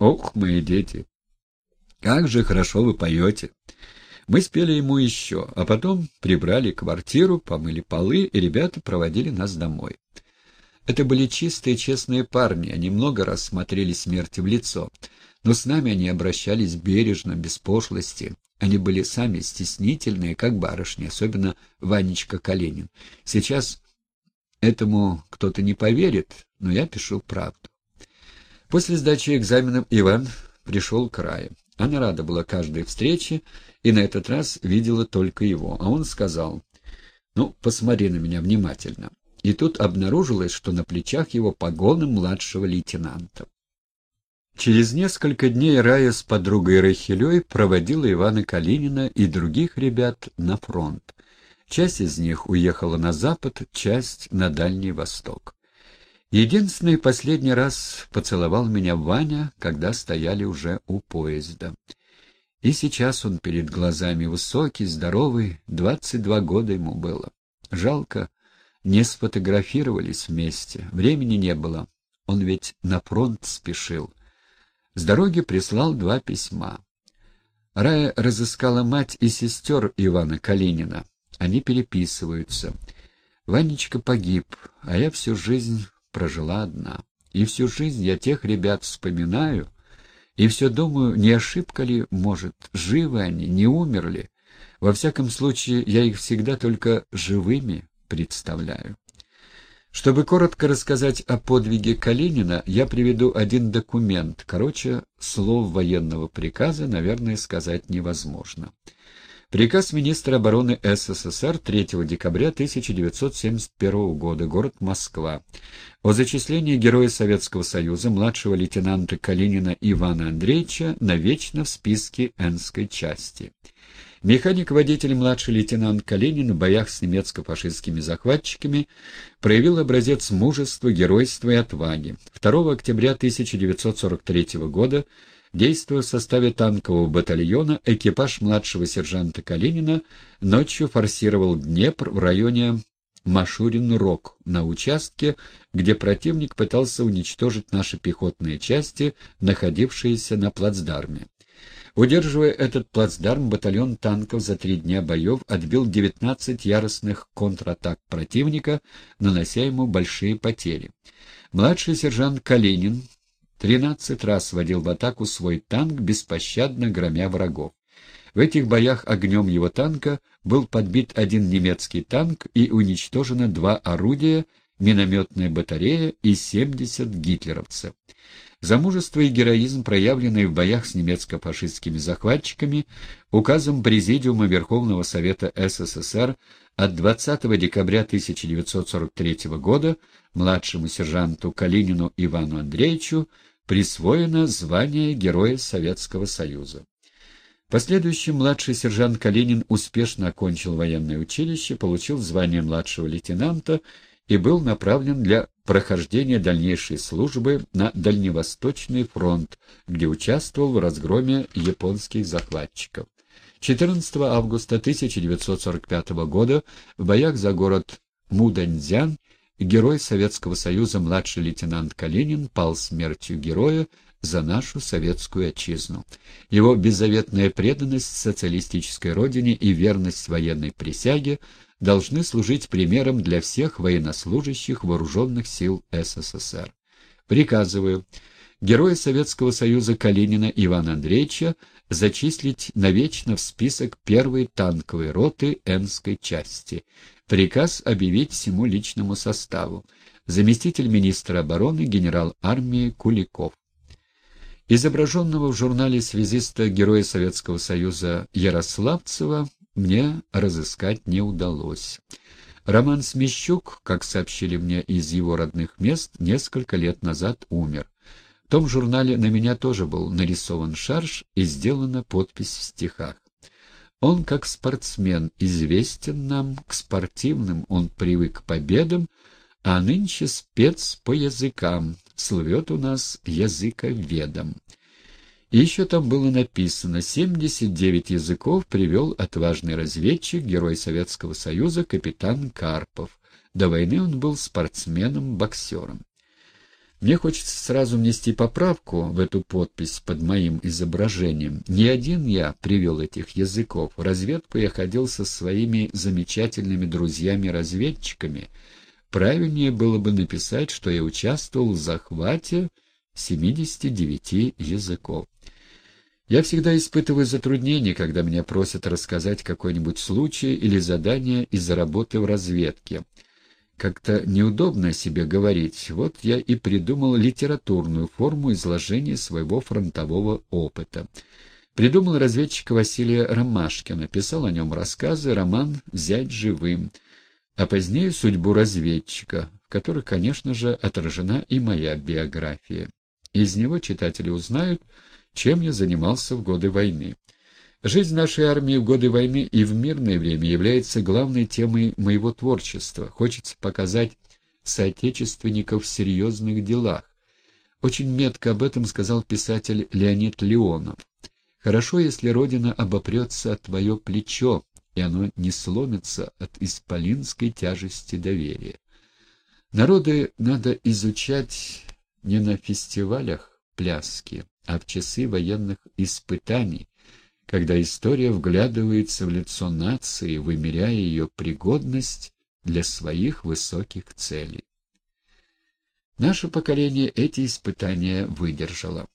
Ох, мои дети! Как же хорошо вы поете! Мы спели ему еще, а потом прибрали квартиру, помыли полы, и ребята проводили нас домой. Это были чистые, честные парни, они много раз смотрели смерти в лицо, но с нами они обращались бережно, без пошлости. Они были сами стеснительные, как барышни, особенно Ванечка Калинин. Сейчас этому кто-то не поверит, но я пишу правду. После сдачи экзаменов Иван пришел к краю. Она рада была каждой встрече и на этот раз видела только его. А он сказал, «Ну, посмотри на меня внимательно». И тут обнаружилось, что на плечах его погоны младшего лейтенанта. Через несколько дней Рая с подругой Рахилей проводила Ивана Калинина и других ребят на фронт. Часть из них уехала на запад, часть на Дальний Восток. Единственный последний раз поцеловал меня Ваня, когда стояли уже у поезда. И сейчас он перед глазами высокий, здоровый, двадцать два года ему было. Жалко, не сфотографировались вместе, времени не было, он ведь на фронт спешил. С дороги прислал два письма. Рая разыскала мать и сестер Ивана Калинина. Они переписываются. Ванечка погиб, а я всю жизнь прожила одна. И всю жизнь я тех ребят вспоминаю, и все думаю, не ошибка ли, может, живы они, не умерли. Во всяком случае, я их всегда только живыми представляю. Чтобы коротко рассказать о подвиге Калинина, я приведу один документ. Короче, слов военного приказа, наверное, сказать невозможно. Приказ министра обороны СССР 3 декабря 1971 года, город Москва, о зачислении Героя Советского Союза младшего лейтенанта Калинина Ивана Андреевича навечно в списке Энской части. Механик-водитель младший лейтенант Калинин в боях с немецко-фашистскими захватчиками проявил образец мужества, геройства и отваги. 2 октября 1943 года, действуя в составе танкового батальона, экипаж младшего сержанта Калинина ночью форсировал Днепр в районе Машурин-Рог на участке, где противник пытался уничтожить наши пехотные части, находившиеся на плацдарме. Удерживая этот плацдарм, батальон танков за три дня боев отбил 19 яростных контратак противника, нанося ему большие потери. Младший сержант Калинин 13 раз вводил в атаку свой танк, беспощадно громя врагов. В этих боях огнем его танка был подбит один немецкий танк и уничтожено два орудия, минометная батарея и 70 гитлеровцев. За мужество и героизм, проявленные в боях с немецко-фашистскими захватчиками, указом Президиума Верховного Совета СССР от 20 декабря 1943 года младшему сержанту Калинину Ивану Андреевичу присвоено звание Героя Советского Союза. В последующем младший сержант Калинин успешно окончил военное училище, получил звание младшего лейтенанта и был направлен для прохождения дальнейшей службы на Дальневосточный фронт, где участвовал в разгроме японских захватчиков. 14 августа 1945 года в боях за город Муданьцзян герой Советского Союза младший лейтенант Калинин пал смертью героя за нашу советскую отчизну. Его беззаветная преданность социалистической родине и верность военной присяге должны служить примером для всех военнослужащих вооруженных сил СССР. Приказываю героя Советского Союза Калинина Ивана Андреевича зачислить навечно в список первой танковой роты Энской части. Приказ объявить всему личному составу. Заместитель министра обороны генерал армии Куликов. Изображенного в журнале связиста Героя Советского Союза Ярославцева мне разыскать не удалось. Роман Смещук, как сообщили мне из его родных мест, несколько лет назад умер. В том журнале на меня тоже был нарисован шарж и сделана подпись в стихах. Он, как спортсмен, известен нам, к спортивным он привык к победам, а нынче спец по языкам, слывет у нас языковедом. И еще там было написано «79 языков привел отважный разведчик, герой Советского Союза, капитан Карпов. До войны он был спортсменом-боксером». Мне хочется сразу внести поправку в эту подпись под моим изображением. Не один я привел этих языков. В разведку я ходил со своими замечательными друзьями-разведчиками. Правильнее было бы написать, что я участвовал в захвате 79 языков. Я всегда испытываю затруднения, когда меня просят рассказать какой-нибудь случай или задание из-за работы в разведке. Как-то неудобно себе говорить. Вот я и придумал литературную форму изложения своего фронтового опыта. Придумал разведчика Василия Ромашкина, писал о нем рассказы, роман «Взять живым», а позднее «Судьбу разведчика», в которых, конечно же, отражена и моя биография. Из него читатели узнают, чем я занимался в годы войны. Жизнь нашей армии в годы войны и в мирное время является главной темой моего творчества. Хочется показать соотечественников в серьезных делах. Очень метко об этом сказал писатель Леонид Леонов. «Хорошо, если Родина обопрется от твое плечо, и оно не сломится от исполинской тяжести доверия. Народы надо изучать не на фестивалях пляски, а в часы военных испытаний, когда история вглядывается в лицо нации, вымеряя ее пригодность для своих высоких целей. Наше поколение эти испытания выдержало.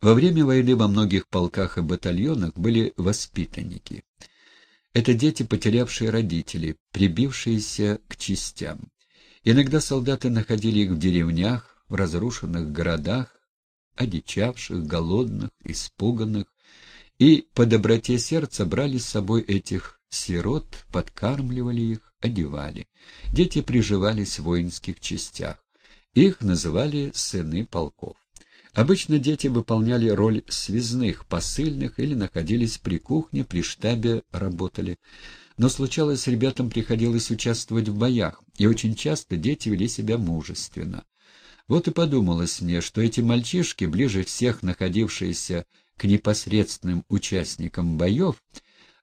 Во время войны во многих полках и батальонах были воспитанники. Это дети, потерявшие родителей, прибившиеся к частям. Иногда солдаты находили их в деревнях, в разрушенных городах, одичавших, голодных, испуганных, и по доброте сердца брали с собой этих сирот, подкармливали их, одевали. Дети приживались в воинских частях. Их называли сыны полков. Обычно дети выполняли роль связных, посыльных или находились при кухне, при штабе работали. Но случалось, ребятам приходилось участвовать в боях, и очень часто дети вели себя мужественно. Вот и подумалось мне, что эти мальчишки, ближе всех находившиеся к непосредственным участникам боев,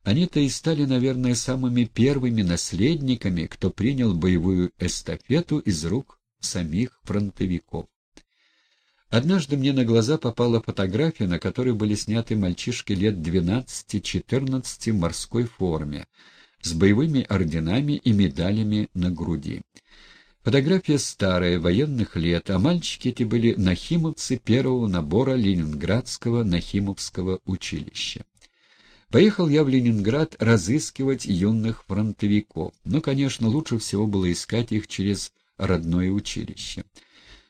они-то и стали, наверное, самыми первыми наследниками, кто принял боевую эстафету из рук самих фронтовиков. Однажды мне на глаза попала фотография, на которой были сняты мальчишки лет 12-14 в морской форме, с боевыми орденами и медалями на груди. Фотография старая, военных лет, а мальчики эти были нахимовцы первого набора Ленинградского Нахимовского училища. Поехал я в Ленинград разыскивать юных фронтовиков, но, конечно, лучше всего было искать их через родное училище.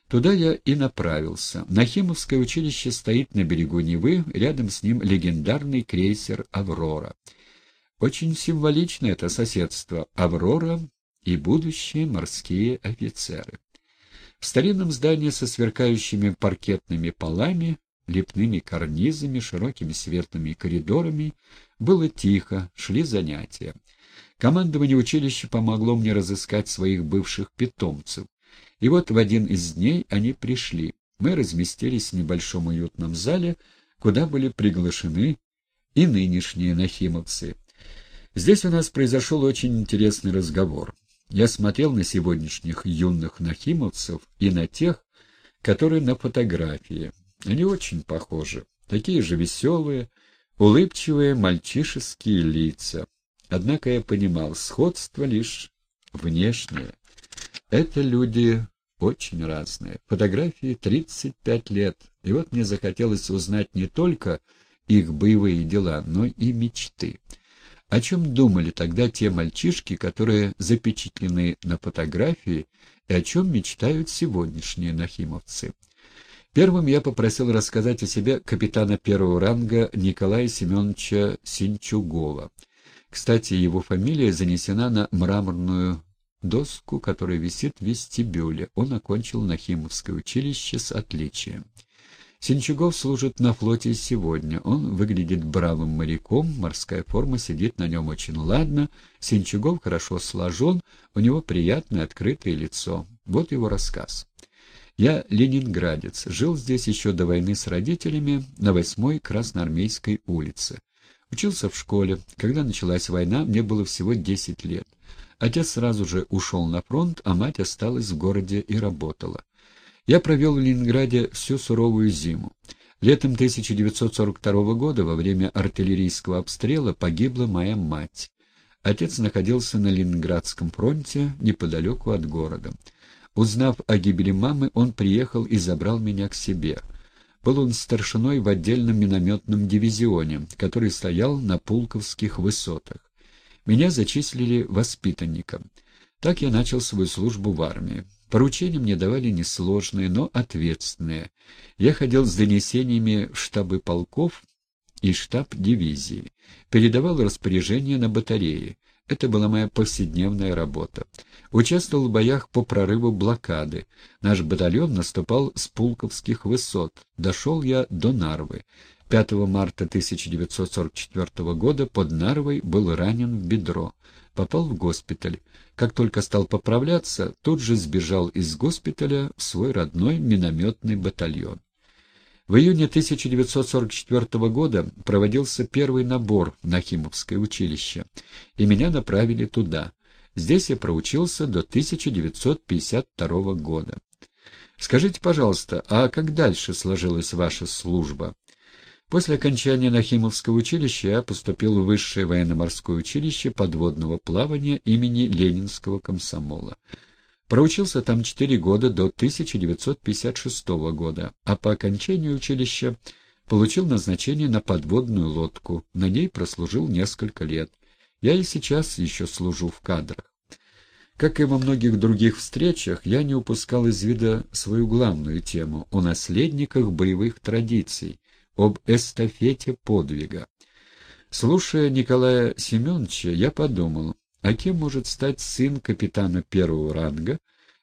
Туда я и направился. Нахимовское училище стоит на берегу Невы, рядом с ним легендарный крейсер «Аврора». Очень символично это соседство. «Аврора» и будущие морские офицеры. В старинном здании со сверкающими паркетными полами, лепными карнизами, широкими светлыми коридорами было тихо, шли занятия. Командование училища помогло мне разыскать своих бывших питомцев. И вот в один из дней они пришли. Мы разместились в небольшом уютном зале, куда были приглашены и нынешние нахимовцы. Здесь у нас произошел очень интересный разговор. Я смотрел на сегодняшних юных нахимовцев и на тех, которые на фотографии. Они очень похожи. Такие же веселые, улыбчивые мальчишеские лица. Однако я понимал, сходство лишь внешнее. Это люди очень разные. Фотографии 35 лет. И вот мне захотелось узнать не только их боевые дела, но и мечты. О чем думали тогда те мальчишки, которые запечатлены на фотографии, и о чем мечтают сегодняшние нахимовцы? Первым я попросил рассказать о себе капитана первого ранга Николая Семеновича Синчугова. Кстати, его фамилия занесена на мраморную доску, которая висит в вестибюле. Он окончил Нахимовское училище с отличием. Синчугов служит на флоте сегодня. Он выглядит бравым моряком, морская форма сидит на нем очень ладно. Синчугов хорошо сложен, у него приятное открытое лицо. Вот его рассказ. Я ленинградец, жил здесь еще до войны с родителями на восьмой Красноармейской улице. Учился в школе. Когда началась война, мне было всего десять лет. Отец сразу же ушел на фронт, а мать осталась в городе и работала. Я провел в Ленинграде всю суровую зиму. Летом 1942 года во время артиллерийского обстрела погибла моя мать. Отец находился на Ленинградском фронте неподалеку от города. Узнав о гибели мамы, он приехал и забрал меня к себе. Был он старшиной в отдельном минометном дивизионе, который стоял на Пулковских высотах. Меня зачислили воспитанником. Так я начал свою службу в армии. Поручения мне давали несложные, но ответственные. Я ходил с донесениями в штабы полков и штаб дивизии. Передавал распоряжения на батареи. Это была моя повседневная работа. Участвовал в боях по прорыву блокады. Наш батальон наступал с Пулковских высот. Дошел я до Нарвы. 5 марта 1944 года под Нарвой был ранен в бедро. Попал в госпиталь. Как только стал поправляться, тут же сбежал из госпиталя в свой родной минометный батальон. В июне 1944 года проводился первый набор в Нахимовское училище, и меня направили туда. Здесь я проучился до 1952 года. Скажите, пожалуйста, а как дальше сложилась ваша служба? После окончания Нахимовского училища я поступил в Высшее военно-морское училище подводного плавания имени Ленинского комсомола. Проучился там четыре года до 1956 года, а по окончанию училища получил назначение на подводную лодку. На ней прослужил несколько лет. Я и сейчас еще служу в кадрах. Как и во многих других встречах, я не упускал из вида свою главную тему о наследниках боевых традиций, об эстафете подвига. Слушая Николая Семеновича, я подумал, а кем может стать сын капитана первого ранга,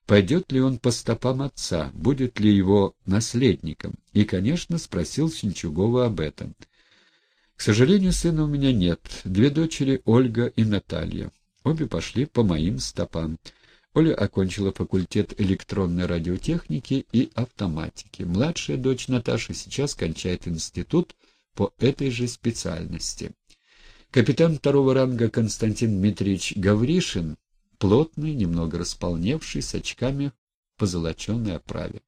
пойдет ли он по стопам отца, будет ли его наследником, и, конечно, спросил Синчугова об этом. К сожалению, сына у меня нет, две дочери Ольга и Наталья. Обе пошли по моим стопам. Оля окончила факультет электронной радиотехники и автоматики. Младшая дочь Наташа сейчас кончает институт по этой же специальности. Капитан второго ранга Константин Дмитриевич Гавришин, плотный, немного располневший, с очками в позолоченной оправе.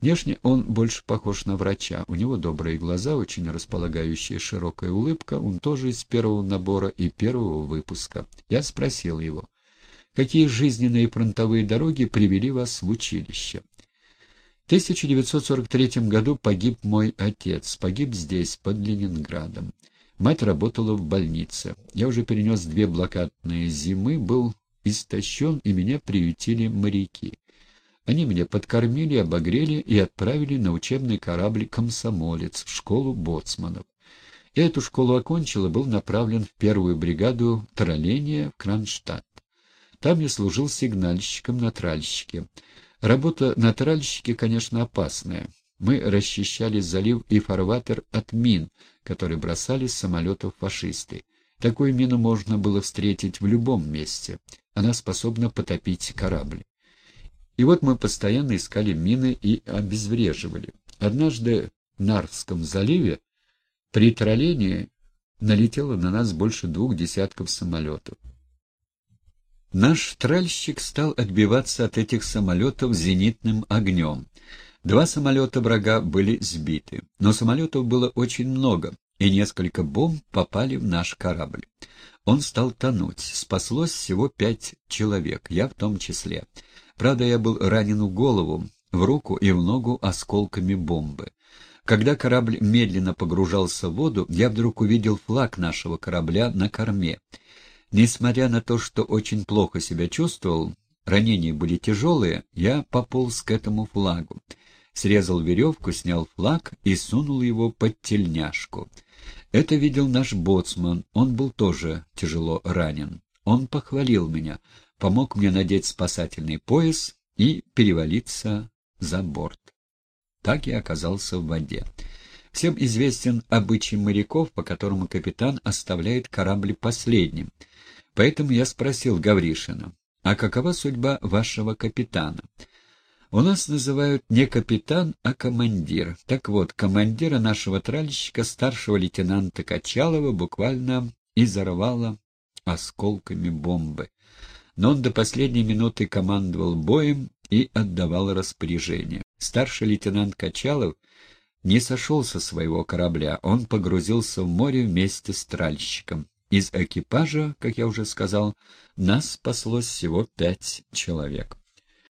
Внешне он больше похож на врача. У него добрые глаза, очень располагающая широкая улыбка. Он тоже из первого набора и первого выпуска. Я спросил его, какие жизненные фронтовые дороги привели вас в училище? В 1943 году погиб мой отец. Погиб здесь, под Ленинградом. Мать работала в больнице. Я уже перенес две блокадные зимы, был истощен, и меня приютили моряки. Они меня подкормили, обогрели и отправили на учебный корабль «Комсомолец» в школу боцманов. Я эту школу окончил и был направлен в первую бригаду тролления в Кронштадт. Там я служил сигнальщиком на тральщике. Работа на тральщике, конечно, опасная. Мы расчищали залив и фарватер от мин, которые бросали с самолетов фашисты. Такую мину можно было встретить в любом месте. Она способна потопить корабль. И вот мы постоянно искали мины и обезвреживали. Однажды в Нарвском заливе при троллении налетело на нас больше двух десятков самолетов. Наш тральщик стал отбиваться от этих самолетов зенитным огнем. Два самолета врага были сбиты, но самолетов было очень много, и несколько бомб попали в наш корабль. Он стал тонуть. Спаслось всего пять человек, я в том числе. Правда, я был ранен в голову, в руку и в ногу осколками бомбы. Когда корабль медленно погружался в воду, я вдруг увидел флаг нашего корабля на корме. Несмотря на то, что очень плохо себя чувствовал, ранения были тяжелые, я пополз к этому флагу. Срезал веревку, снял флаг и сунул его под тельняшку. Это видел наш боцман, он был тоже тяжело ранен. Он похвалил меня помог мне надеть спасательный пояс и перевалиться за борт. Так я оказался в воде. Всем известен обычай моряков, по которому капитан оставляет корабль последним. Поэтому я спросил Гавришина, а какова судьба вашего капитана? У нас называют не капитан, а командир. Так вот, командира нашего тральщика, старшего лейтенанта Качалова, буквально изорвало осколками бомбы но он до последней минуты командовал боем и отдавал распоряжение. Старший лейтенант Качалов не сошел со своего корабля, он погрузился в море вместе с тральщиком. Из экипажа, как я уже сказал, нас спаслось всего пять человек.